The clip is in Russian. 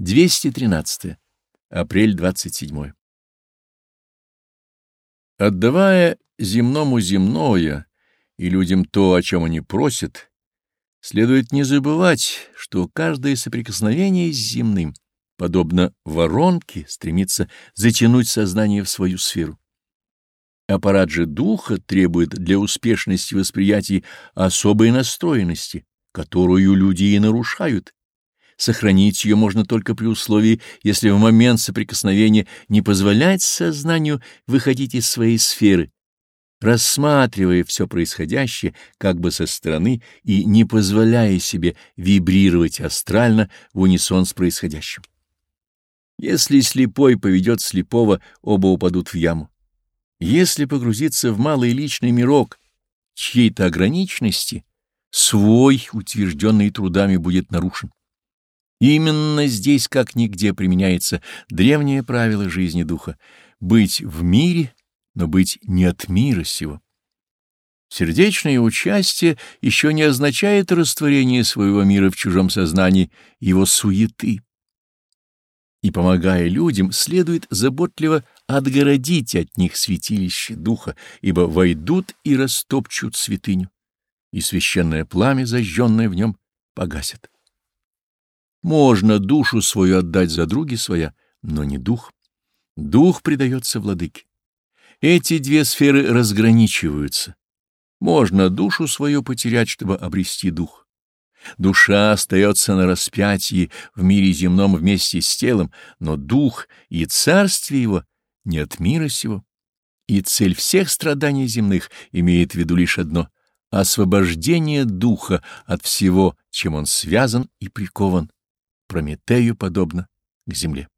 213. Апрель 27. Отдавая земному земное и людям то, о чем они просят, следует не забывать, что каждое соприкосновение с земным, подобно воронке, стремится затянуть сознание в свою сферу. Аппарат же духа требует для успешности восприятия особой настроенности, которую люди и нарушают, сохранить ее можно только при условии, если в момент соприкосновения не позволять сознанию выходить из своей сферы, рассматривая все происходящее как бы со стороны и не позволяя себе вибрировать астрально в унисон с происходящим. Если слепой поведет слепого, оба упадут в яму. Если погрузиться в малый личный мирок чьей-то ограниченности, свой, утвержденный трудами, будет нарушен. Именно здесь, как нигде, применяется древнее правило жизни духа — быть в мире, но быть не от мира сего. Сердечное участие еще не означает растворение своего мира в чужом сознании его суеты. И, помогая людям, следует заботливо отгородить от них святилище духа, ибо войдут и растопчут святыню, и священное пламя, зажженное в нем, погасят. Можно душу свою отдать за други своя, но не дух. Дух предается владыке. Эти две сферы разграничиваются. Можно душу свою потерять, чтобы обрести дух. Душа остается на распятии в мире земном вместе с телом, но дух и царствие его не от мира сего. И цель всех страданий земных имеет в виду лишь одно — освобождение духа от всего, чем он связан и прикован. Прометею подобно к земле.